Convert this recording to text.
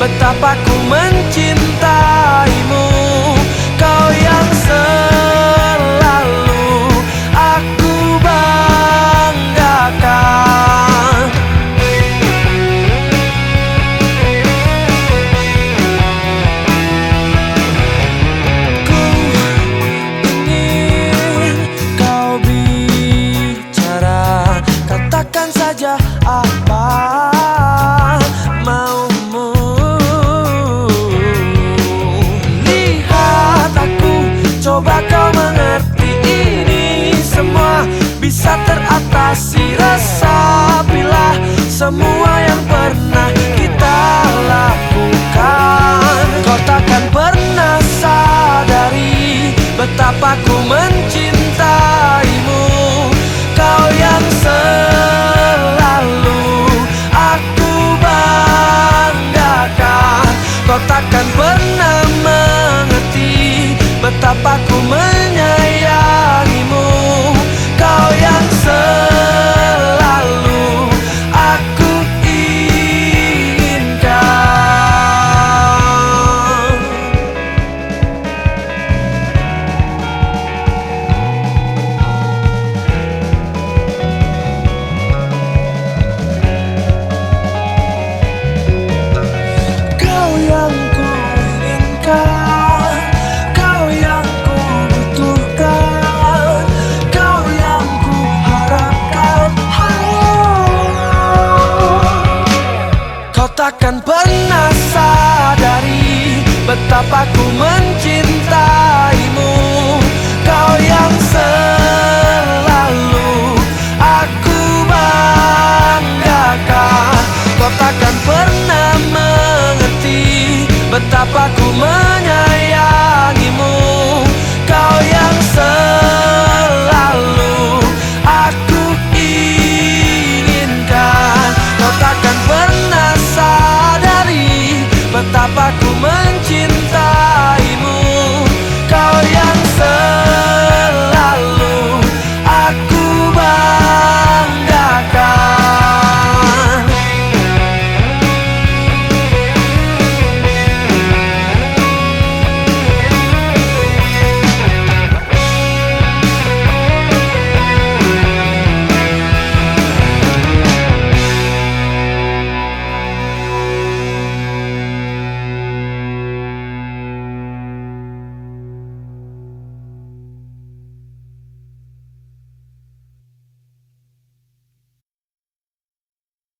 betapa ku mencintai bisa teratasi rasa bila semua yang takkan pernah sadari betapa ku mencintaimu. Kau yang selalu aku banggakan. Kau takkan pernah mengerti betapa ku mencintaimu